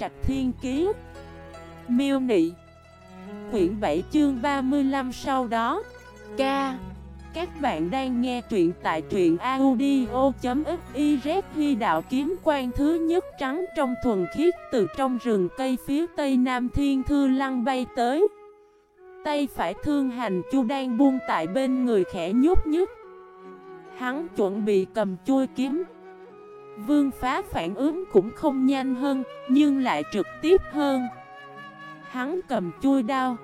Trạch Thiên Kiế Miêu Nị. Quyển 7 chương 35 sau đó. Ca. Các bạn đang nghe truyện tại truyện audio.xyz Huy đạo kiếm quan thứ nhất trắng trong thuần khiết từ trong rừng cây phía tây nam thiên thư lăng bay tới. Tay phải thương hành chu đang buông tại bên người khẽ nhút nhích, Hắn chuẩn bị cầm chui kiếm. Vương phá phản ứng cũng không nhanh hơn Nhưng lại trực tiếp hơn. Hắn cầm chui đao.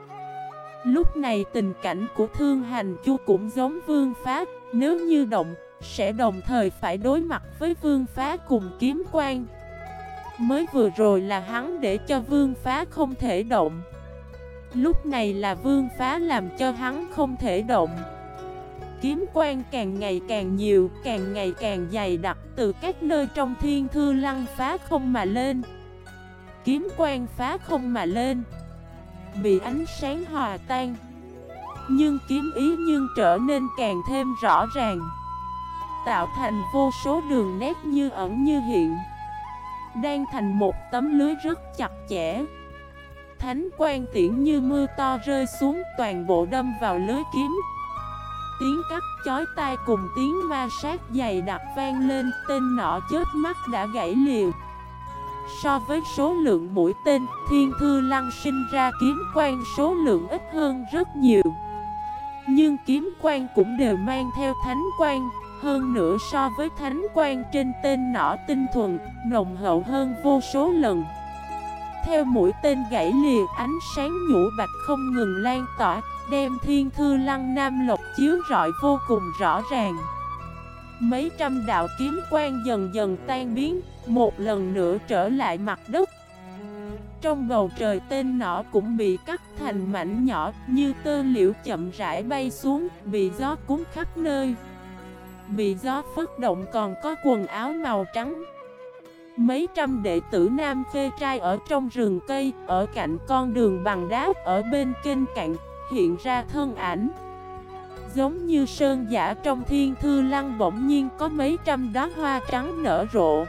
Lúc này tình cảnh của thương hành chu cũng giống vương phá Nếu như động Sẽ đồng thời phải đối mặt với vương phá cùng kiếm quan. Mới vừa rồi là hắn để cho vương phá không thể động. Lúc này là vương phá làm cho hắn không thể động. Kiếm quan càng ngày càng nhiều, càng ngày càng dày đặc từ các nơi trong thiên thư lăng phá không mà lên. Kiếm quan phá không mà lên. Bị ánh sáng hòa tan. Nhưng kiếm ý nhưng trở nên càng thêm rõ ràng. Tạo thành vô số đường nét như ẩn như hiện. Đang thành một tấm lưới rất chặt chẽ. Thánh quan tiễn như mưa to rơi xuống toàn bộ đâm vào lưới kiếm. Tiếng cắt chói tai cùng tiếng ma sát dày đặc vang lên, Tên nọ chết mắt đã gãy liều So với số lượng mũi tên, Thiên thư lăng sinh ra kiếm quan số lượng ít hơn rất nhiều. Nhưng kiếm quan cũng đều mang theo thánh quan, Hơn nữa so với thánh quan trên tên nọ tinh thuần, Nồng hậu hơn vô số lần theo mũi tên gãy lìa, ánh sáng nhũ bạch không ngừng lan tỏa, Đem thiên thư lăng nam lộc chiếu rọi vô cùng rõ ràng. Mấy trăm đạo kiếm quang dần dần tan biến, Một lần nữa trở lại mặt đất. Trong bầu trời tên nọ cũng bị cắt thành mảnh nhỏ, Như tơ liễu chậm rãi bay xuống, Bị gió cuốn khắp nơi. Bị gió phất động còn có quần áo màu trắng Mấy trăm đệ tử nam phê trai ở trong rừng cây, ở cạnh con đường bằng đá, ở bên kênh cạnh, hiện ra thân ảnh. Giống như sơn giả trong thiên thư lăng bỗng nhiên có mấy trăm đóa hoa trắng nở rộ.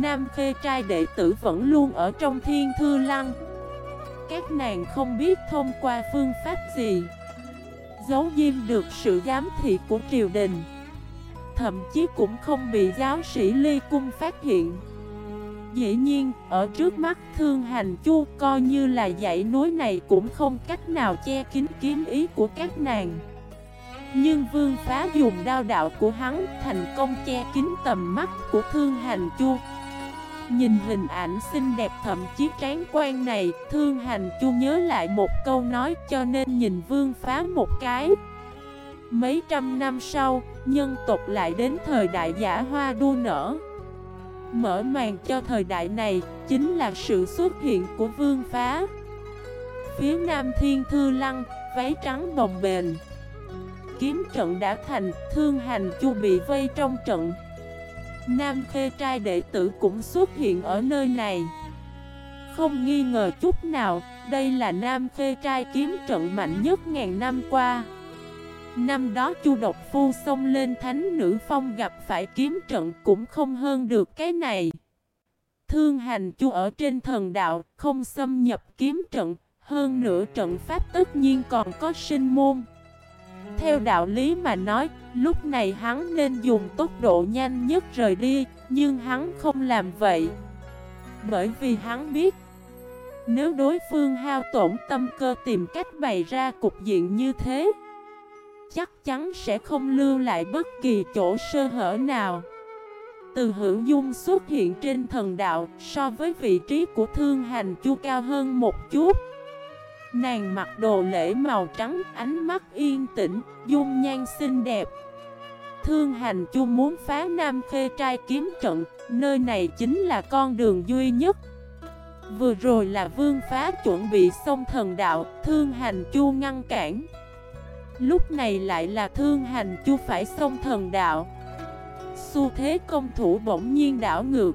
Nam phê trai đệ tử vẫn luôn ở trong thiên thư lăng. Các nàng không biết thông qua phương pháp gì. Giấu diêm được sự giám thị của triều đình. Thậm chí cũng không bị giáo sĩ Ly Cung phát hiện. Dĩ nhiên, ở trước mắt thương hành chu coi như là dãy núi này cũng không cách nào che kín kiếm ý của các nàng. Nhưng vương phá dùng đao đạo của hắn thành công che kín tầm mắt của thương hành chu. Nhìn hình ảnh xinh đẹp thậm chí tráng quan này Thương hành chu nhớ lại một câu nói cho nên nhìn vương phá một cái. Mấy trăm năm sau, nhân tộc lại đến thời đại giả hoa đua nở. Mở màn cho thời đại này, chính là sự xuất hiện của vương phá. Phía nam thiên thư lăng, váy trắng bồng bềnh. Kiếm trận đã thành, thương hành chu bị vây trong trận. Nam khê trai đệ tử cũng xuất hiện ở nơi này. Không nghi ngờ chút nào, đây là Nam khê trai kiếm trận mạnh nhất ngàn năm qua. Năm đó Chu Độc Phu xông lên Thánh Nữ Phong gặp phải kiếm trận cũng không hơn được cái này. Thương hành Chu ở trên thần đạo không xâm nhập kiếm trận, hơn nữa trận pháp tất nhiên còn có sinh môn. Theo đạo lý mà nói, lúc này hắn nên dùng tốc độ nhanh nhất rời đi, nhưng hắn không làm vậy. Bởi vì hắn biết, nếu đối phương hao tổn tâm cơ tìm cách bày ra cục diện như thế, chắc chắn sẽ không lưu lại bất kỳ chỗ sơ hở nào. Từ hữu dung xuất hiện trên thần đạo so với vị trí của thương hành chu cao hơn một chút. Nàng mặc đồ lễ màu trắng, ánh mắt yên tĩnh, dung nhan xinh đẹp. Thương hành chu muốn phá Nam Khê trai kiếm trận, nơi này chính là con đường duy nhất. Vừa rồi là vương phá chuẩn bị xông thần đạo, thương hành chu ngăn cản. Lúc này lại là thương hành chu phải xông thần đạo. Xu thế công thủ bỗng nhiên đảo ngược.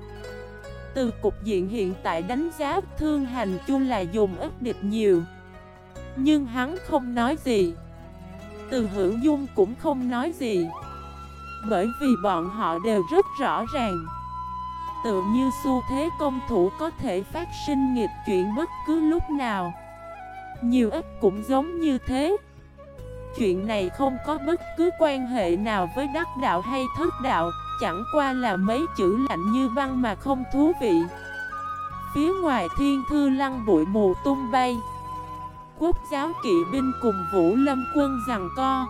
Từ cục diện hiện tại đánh giá, thương hành chu là dùng ức địch nhiều. Nhưng hắn không nói gì. Từ hữu dung cũng không nói gì. Bởi vì bọn họ đều rất rõ ràng. Tự như xu thế công thủ có thể phát sinh nghịch chuyện bất cứ lúc nào. Nhiều ít cũng giống như thế. Chuyện này không có bất cứ quan hệ nào với đắc đạo hay thất đạo, Chẳng qua là mấy chữ lạnh như băng mà không thú vị. Phía ngoài thiên thư lăng bụi mù tung bay. Quốc giáo kỵ binh cùng vũ lâm quân rằng co.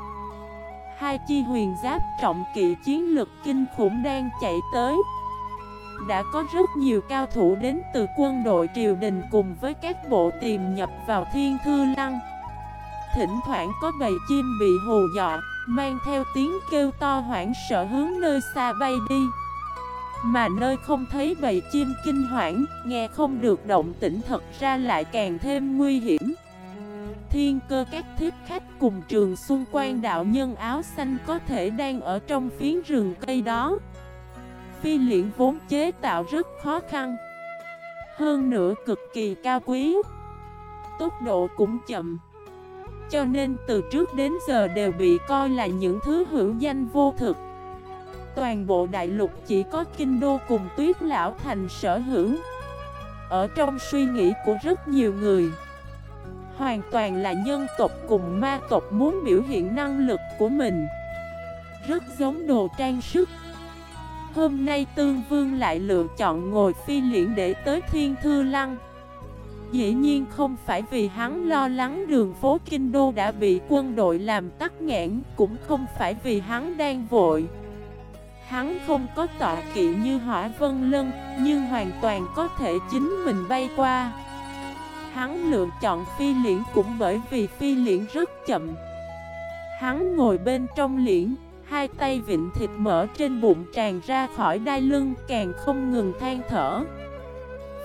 Hai chi huyền giáp trọng kỵ chiến lực kinh khủng đang chạy tới. Đã có rất nhiều cao thủ đến từ quân đội triều đình cùng với các bộ tìm nhập vào thiên thư lăng. Thỉnh thoảng có bầy chim bị hù dọa Mang theo tiếng kêu to hoảng sợ hướng nơi xa bay đi. Mà nơi không thấy bầy chim kinh hoảng, Nghe không được động tĩnh thật ra lại càng thêm nguy hiểm. Thiên cơ các thiếp khách cùng trường xung quanh đạo nhân áo xanh có thể đang ở trong phiến rừng cây đó. Phi liễn vốn chế tạo rất khó khăn, Hơn nữa cực kỳ cao quý. Tốc độ cũng chậm. Cho nên từ trước đến giờ đều bị coi là những thứ hữu danh vô thực. Toàn bộ đại lục chỉ có kinh đô cùng tuyết lão thành sở hữu. Ở trong suy nghĩ của rất nhiều người, Hoàn toàn là nhân tộc cùng ma tộc muốn biểu hiện năng lực của mình. Rất giống đồ trang sức. Hôm nay Tương Vương lại lựa chọn ngồi phi liễn để tới Thiên Thư Lăng. Dĩ nhiên không phải vì hắn lo lắng đường phố Kinh Đô đã bị quân đội làm tắc nghẽn, Cũng không phải vì hắn đang vội. Hắn không có tọa kỵ như hỏa vân lân, Nhưng hoàn toàn có thể chính mình bay qua. Hắn lựa chọn phi liễn cũng bởi vì phi liễn rất chậm. Hắn ngồi bên trong liễn, Hai tay vịnh thịt mỡ trên bụng tràn ra khỏi đai lưng, càng không ngừng than thở.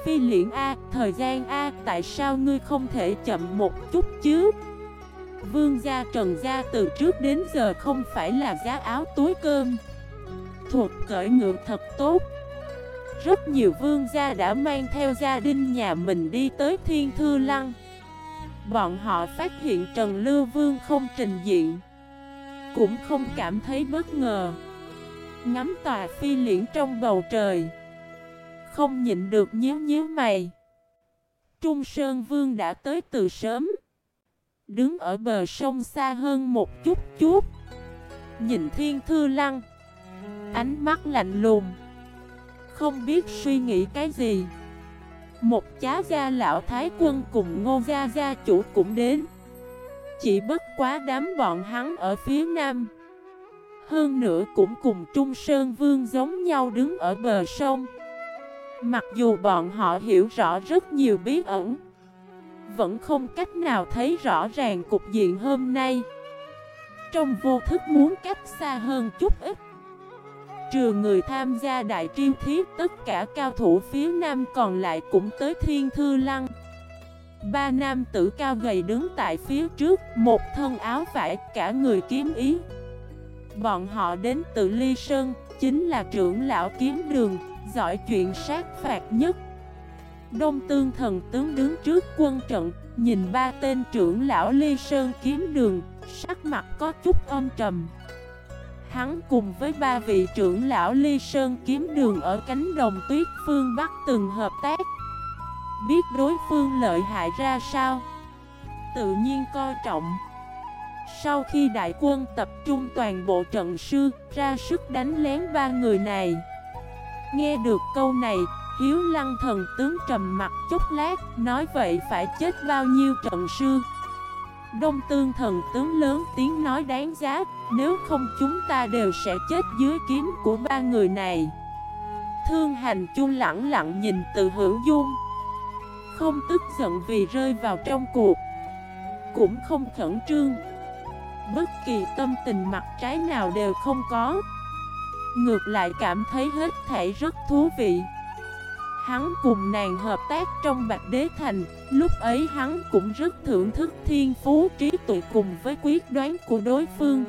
Phi liễn A, thời gian A, tại sao ngươi không thể chậm một chút chứ? Vương gia trần gia từ trước đến giờ không phải là giá áo túi cơm. Thuộc cởi ngựa thật tốt. Rất nhiều vương gia đã mang theo gia đình nhà mình đi tới Thiên Thư Lăng. Bọn họ phát hiện Trần Lưu Vương không trình diện Cũng không cảm thấy bất ngờ. Ngắm tòa phi liễn trong bầu trời không nhịn được nhíu nhíu mày. Trung Sơn Vương đã tới từ sớm. Đứng ở bờ sông xa hơn một chút chút. Nhìn Thiên Thư Lăng. Ánh mắt lạnh lùng. Không biết suy nghĩ cái gì. Một chá gia lão thái quân cùng ngô gia gia chủ cũng đến. Chỉ bất quá đám bọn hắn ở phía nam. Hơn nữa cũng cùng Trung Sơn Vương giống nhau đứng ở bờ sông. Mặc dù bọn họ hiểu rõ rất nhiều bí ẩn, Vẫn không cách nào thấy rõ ràng cục diện hôm nay. Trong vô thức muốn cách xa hơn chút ít, Trừ người tham gia đại triêu thiết tất cả cao thủ phía nam còn lại cũng tới thiên thư lăng. Ba nam tử cao gầy đứng tại phía trước, Một thân áo vải, cả người kiếm ý. Bọn họ đến từ Ly Sơn, Chính là trưởng lão kiếm đường. Giỏi chuyện sát phạt nhất. Đông tương thần tướng đứng trước quân trận, Nhìn ba tên trưởng lão Ly Sơn kiếm đường, Sắc mặt có chút âm trầm. Hắn cùng với ba vị trưởng lão Ly Sơn kiếm đường ở cánh đồng tuyết phương Bắc từng hợp tác. Biết đối phương lợi hại ra sao, Tự nhiên coi trọng. Sau khi đại quân tập trung toàn bộ trận sư, Ra sức đánh lén ba người này. Nghe được câu này, Hiếu lăng thần tướng trầm mặt chút lát, Nói vậy phải chết bao nhiêu trận sư? Đông tương thần tướng lớn tiếng nói đáng giá, Nếu không chúng ta đều sẽ chết dưới kiếm của ba người này. Thương hành chung lặng lặng nhìn từ hữu dung. Không tức giận vì rơi vào trong cuộc, Cũng không khẩn trương. Bất kỳ tâm tình mặt trái nào đều không có. Ngược lại cảm thấy hết thảy rất thú vị. Hắn cùng nàng hợp tác trong Bạch Đế Thành, Lúc ấy hắn cũng rất thưởng thức thiên phú trí tuệ cùng với quyết đoán của đối phương.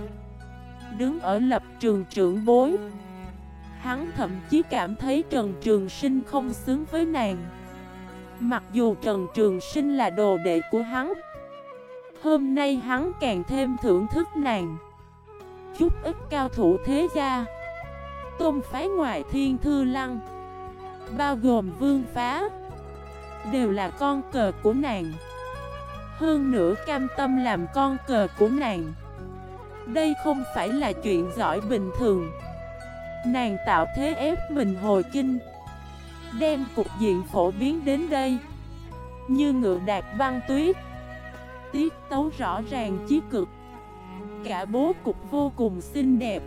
Đứng ở lập trường trưởng bối, Hắn thậm chí cảm thấy Trần Trường Sinh không xứng với nàng. Mặc dù Trần Trường Sinh là đồ đệ của hắn, Hôm nay hắn càng thêm thưởng thức nàng. Chút ít cao thủ thế gia Tôn phái ngoại thiên thư lăng. Bao gồm vương phá, Đều là con cờ của nàng. Hơn nữa cam tâm làm con cờ của nàng. Đây không phải là chuyện giỏi bình thường. Nàng tạo thế ép mình hồi kinh, Đem cục diện phổ biến đến đây. Như ngựa đạt băng tuyết, Tiết tấu rõ ràng chí cực. Cả bố cục vô cùng xinh đẹp.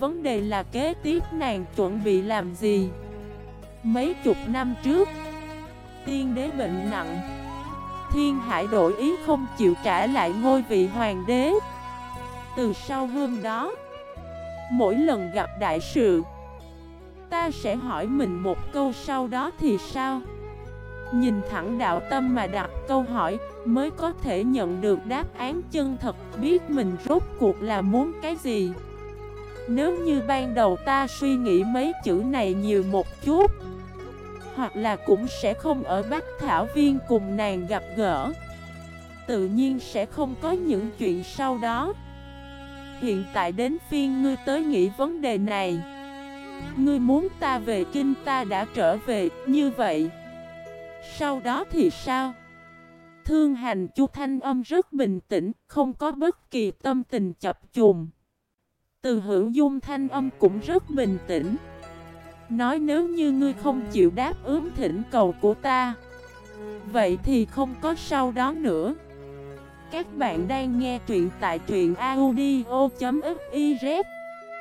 Vấn đề là kế tiếp nàng chuẩn bị làm gì? Mấy chục năm trước, Tiên đế bệnh nặng. Thiên hải đổi ý không chịu trả lại ngôi vị hoàng đế. Từ sau hôm đó, Mỗi lần gặp đại sự, Ta sẽ hỏi mình một câu sau đó thì sao? Nhìn thẳng đạo tâm mà đặt câu hỏi Mới có thể nhận được đáp án chân thật, Biết mình rốt cuộc là muốn cái gì. Nếu như ban đầu ta suy nghĩ mấy chữ này nhiều một chút Hoặc là cũng sẽ không ở Bách Thảo Viên cùng nàng gặp gỡ Tự nhiên sẽ không có những chuyện sau đó. Hiện tại đến phiên ngươi tới nghĩ vấn đề này. Ngươi muốn ta về kinh ta đã trở về, như vậy Sau đó thì sao? Thương hành chu thanh âm rất bình tĩnh, không có bất kỳ tâm tình chập chùm từ hữu dung thanh âm cũng rất bình tĩnh. Nói nếu như ngươi không chịu đáp ứng thỉnh cầu của ta, Vậy thì không có sau đó nữa. Các bạn đang nghe truyện tại truyện audio.fif